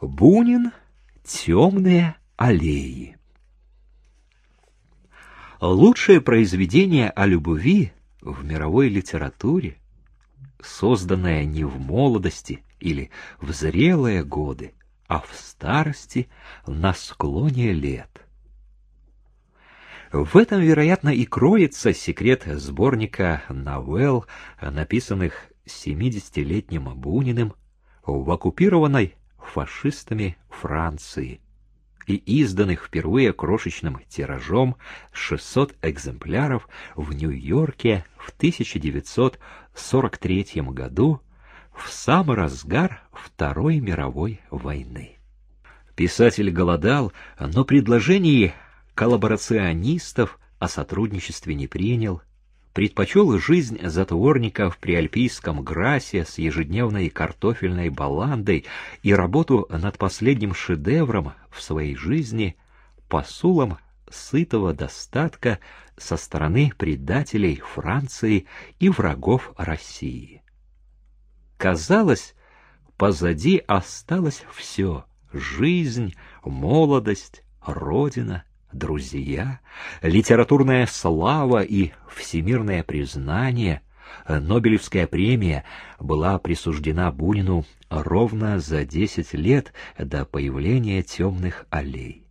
Бунин «Темные аллеи». Лучшее произведение о любви в мировой литературе, созданное не в молодости или в зрелые годы, а в старости на склоне лет. В этом, вероятно, и кроется секрет сборника новелл, написанных семидесятилетним Буниным в оккупированной фашистами Франции и изданных впервые крошечным тиражом 600 экземпляров в Нью-Йорке в 1943 году в самый разгар Второй мировой войны. Писатель голодал, но предложений коллаборационистов о сотрудничестве не принял, предпочел жизнь затворника в приальпийском Грасе с ежедневной картофельной баландой и работу над последним шедевром в своей жизни посулом сытого достатка со стороны предателей Франции и врагов России. Казалось, позади осталось все — жизнь, молодость, родина — друзья, литературная слава и всемирное признание, Нобелевская премия была присуждена Бунину ровно за десять лет до появления темных аллей.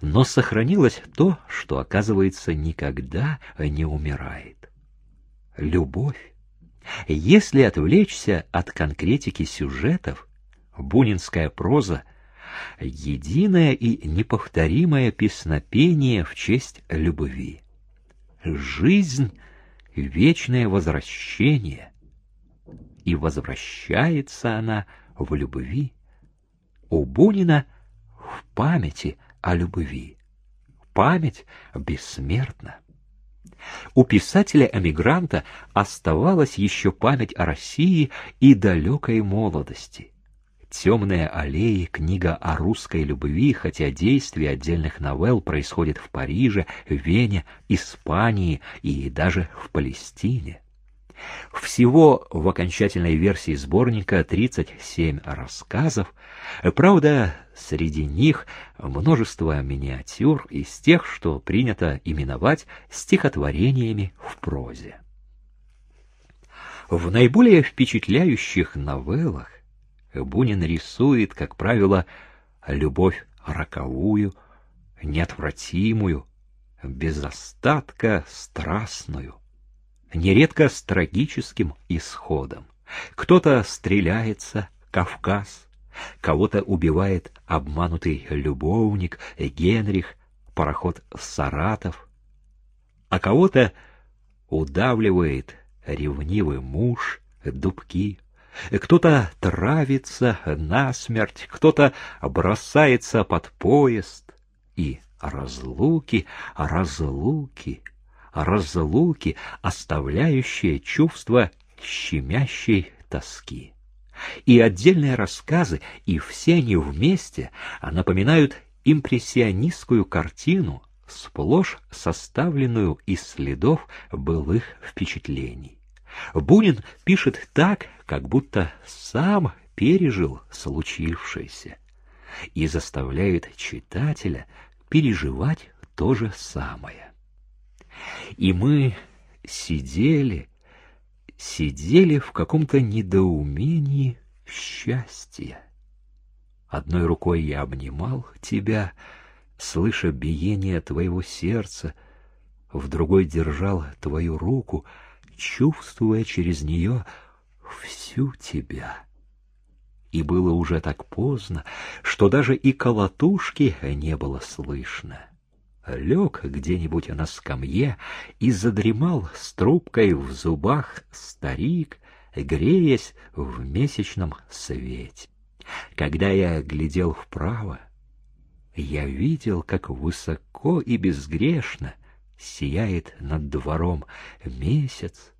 Но сохранилось то, что, оказывается, никогда не умирает. Любовь. Если отвлечься от конкретики сюжетов, бунинская проза единое и неповторимое песнопение в честь любви. Жизнь — вечное возвращение, и возвращается она в любви. У Бунина в памяти о любви. Память бессмертна. У писателя-эмигранта оставалась еще память о России и далекой молодости. «Темные аллеи» — книга о русской любви, хотя действие отдельных новелл происходит в Париже, Вене, Испании и даже в Палестине. Всего в окончательной версии сборника 37 рассказов, правда, среди них множество миниатюр из тех, что принято именовать стихотворениями в прозе. В наиболее впечатляющих новеллах Бунин рисует, как правило, любовь роковую, неотвратимую, без остатка страстную, нередко с трагическим исходом. Кто-то стреляется, Кавказ, кого-то убивает обманутый любовник, Генрих, пароход Саратов, а кого-то удавливает ревнивый муж, дубки, кто-то травится насмерть, кто-то бросается под поезд. И разлуки, разлуки, разлуки, оставляющие чувство щемящей тоски. И отдельные рассказы, и все они вместе напоминают импрессионистскую картину, сплошь составленную из следов былых впечатлений. Бунин пишет так, как будто сам пережил случившееся и заставляет читателя переживать то же самое. И мы сидели, сидели в каком-то недоумении счастья. Одной рукой я обнимал тебя, слыша биение твоего сердца, в другой держал твою руку — чувствуя через нее всю тебя. И было уже так поздно, что даже и колотушки не было слышно. Лег где-нибудь на скамье и задремал с трубкой в зубах старик, греясь в месячном свете. Когда я глядел вправо, я видел, как высоко и безгрешно сияет над двором месяц,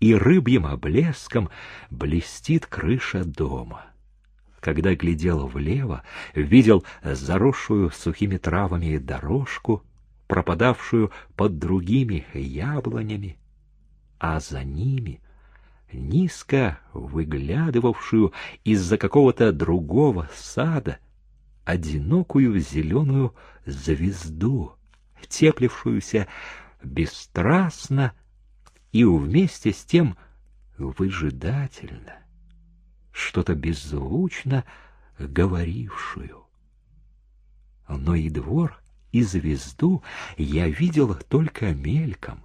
и рыбьим блеском блестит крыша дома. Когда глядел влево, видел заросшую сухими травами дорожку, пропадавшую под другими яблонями, а за ними низко выглядывавшую из-за какого-то другого сада одинокую зеленую звезду, теплившуюся бесстрастно и вместе с тем выжидательно, что-то беззвучно говорившую. Но и двор, и звезду я видел только мельком.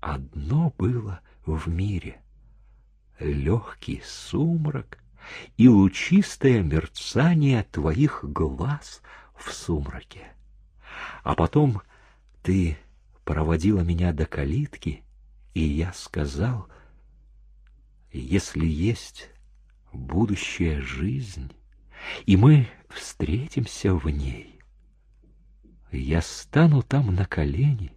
Одно было в мире — легкий сумрак и лучистое мерцание твоих глаз в сумраке. А потом ты проводила меня до калитки, и я сказал, если есть будущая жизнь, и мы встретимся в ней, я стану там на колени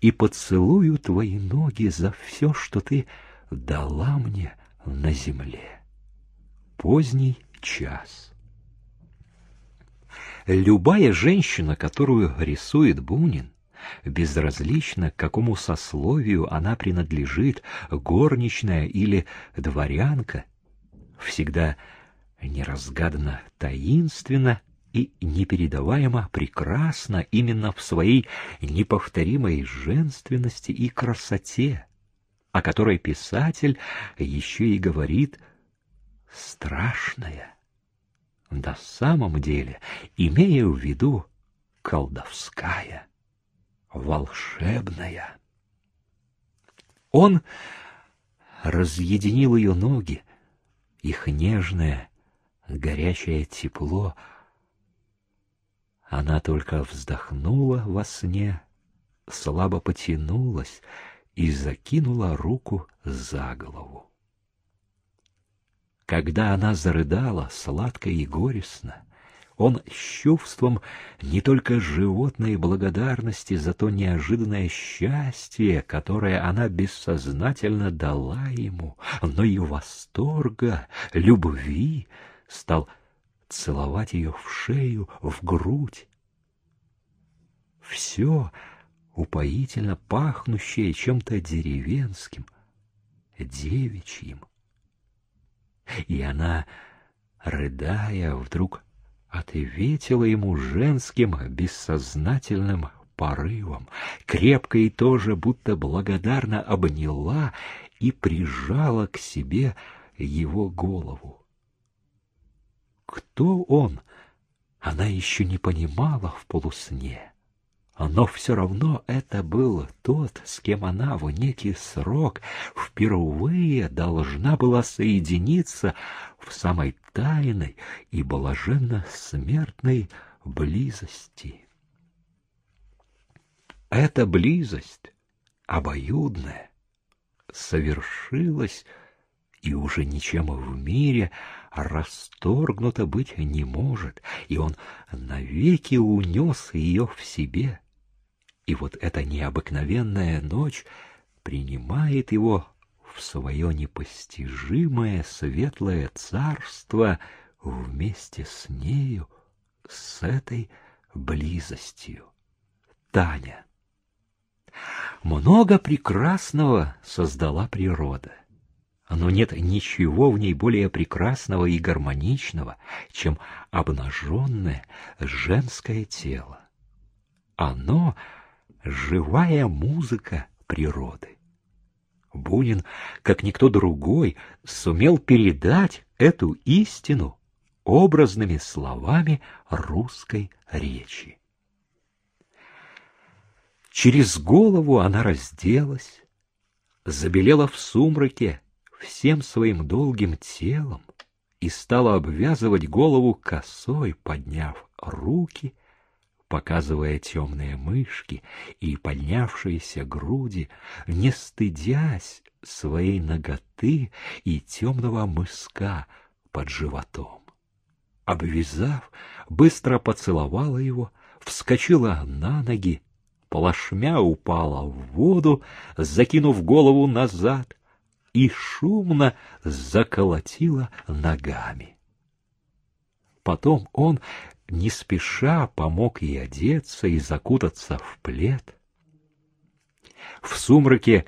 и поцелую твои ноги за все, что ты дала мне на земле. Поздний час. Любая женщина, которую рисует Бунин, безразлично, к какому сословию она принадлежит, горничная или дворянка, всегда неразгаданно таинственно и непередаваемо прекрасно именно в своей неповторимой женственности и красоте, о которой писатель еще и говорит «страшная». На самом деле, имея в виду колдовская, волшебная. Он разъединил ее ноги, их нежное, горячее тепло. Она только вздохнула во сне, слабо потянулась и закинула руку за голову. Когда она зарыдала сладко и горестно, он с чувством не только животной благодарности за то неожиданное счастье, которое она бессознательно дала ему, но и восторга, любви, стал целовать ее в шею, в грудь. Все упоительно пахнущее чем-то деревенским, девичьим. И она, рыдая, вдруг ответила ему женским бессознательным порывом, крепко и тоже будто благодарно обняла и прижала к себе его голову. Кто он, она еще не понимала в полусне. Но все равно это был тот, с кем она в некий срок впервые должна была соединиться в самой тайной и блаженно смертной близости. Эта близость, обоюдная, совершилась и уже ничем в мире расторгнута быть не может, и он навеки унес ее в себе. И вот эта необыкновенная ночь принимает его в свое непостижимое светлое царство вместе с нею, с этой близостью. Таня. Много прекрасного создала природа. Но нет ничего в ней более прекрасного и гармоничного, чем обнаженное женское тело. Оно — живая музыка природы. Бунин, как никто другой, сумел передать эту истину образными словами русской речи. Через голову она разделась, забелела в сумраке всем своим долгим телом и стала обвязывать голову косой, подняв руки показывая темные мышки и поднявшиеся груди, не стыдясь своей ноготы и темного мыска под животом. Обвязав, быстро поцеловала его, вскочила на ноги, плашмя упала в воду, закинув голову назад, и шумно заколотила ногами. Потом он не спеша помог ей одеться и закутаться в плед. В сумраке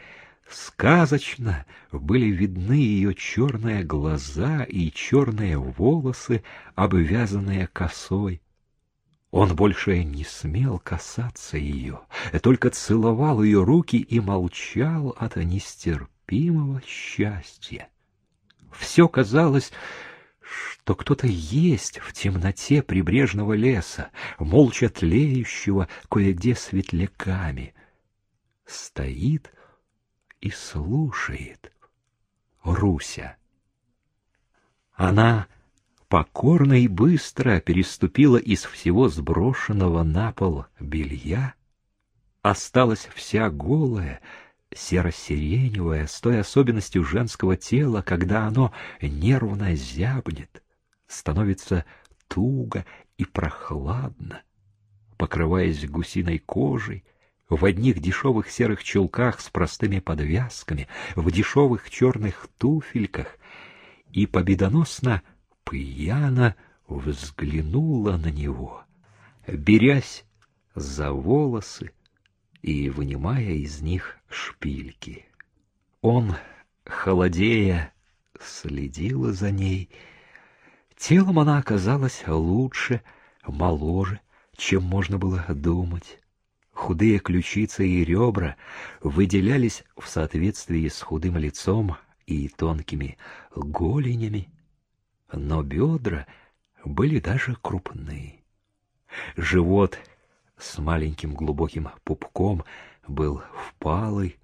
Сказочно были видны ее черные глаза и черные волосы, обвязанные косой. Он больше не смел касаться ее, только целовал ее руки и молчал от нестерпимого счастья. Все казалось, что кто-то есть в темноте прибрежного леса, молча тлеющего кое-где светляками. Стоит и слушает Руся. Она покорно и быстро переступила из всего сброшенного на пол белья, осталась вся голая, серо-сиреневая, с той особенностью женского тела, когда оно нервно зябнет, становится туго и прохладно, покрываясь гусиной кожей, в одних дешевых серых чулках с простыми подвязками, в дешевых черных туфельках, и победоносно пьяно взглянула на него, берясь за волосы и вынимая из них шпильки. Он, холодея, следил за ней. Телом она оказалась лучше, моложе, чем можно было думать. Худые ключицы и ребра выделялись в соответствии с худым лицом и тонкими голенями но бедра были даже крупны. Живот с маленьким глубоким пупком был впалый,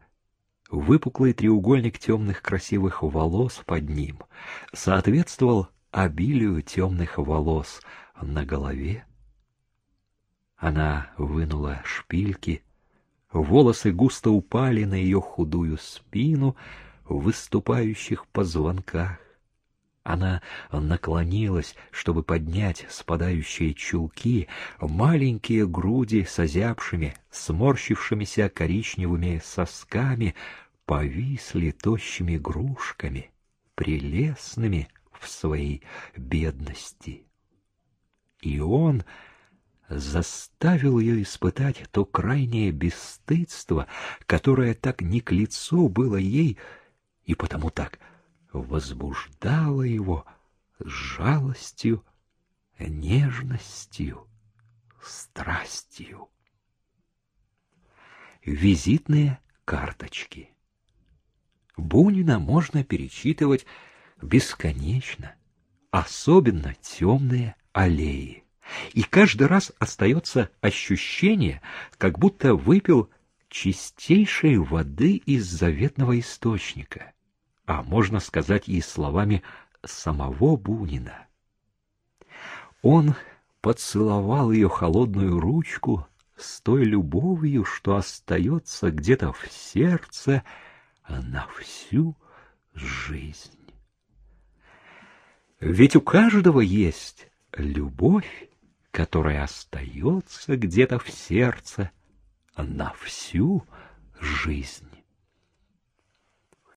выпуклый треугольник темных красивых волос под ним соответствовал обилию темных волос на голове. Она вынула шпильки, волосы густо упали на ее худую спину в выступающих позвонках. Она наклонилась, чтобы поднять спадающие чулки, маленькие груди с озябшими, сморщившимися коричневыми сосками повисли тощими грушками, прелестными в своей бедности. И он заставил ее испытать то крайнее бесстыдство, которое так не к лицу было ей и потому так возбуждала его жалостью, нежностью, страстью. Визитные карточки. Бунина можно перечитывать бесконечно, особенно темные аллеи. И каждый раз остается ощущение, как будто выпил чистейшей воды из заветного источника а можно сказать и словами самого Бунина. Он поцеловал ее холодную ручку с той любовью, что остается где-то в сердце на всю жизнь. Ведь у каждого есть любовь, которая остается где-то в сердце на всю жизнь.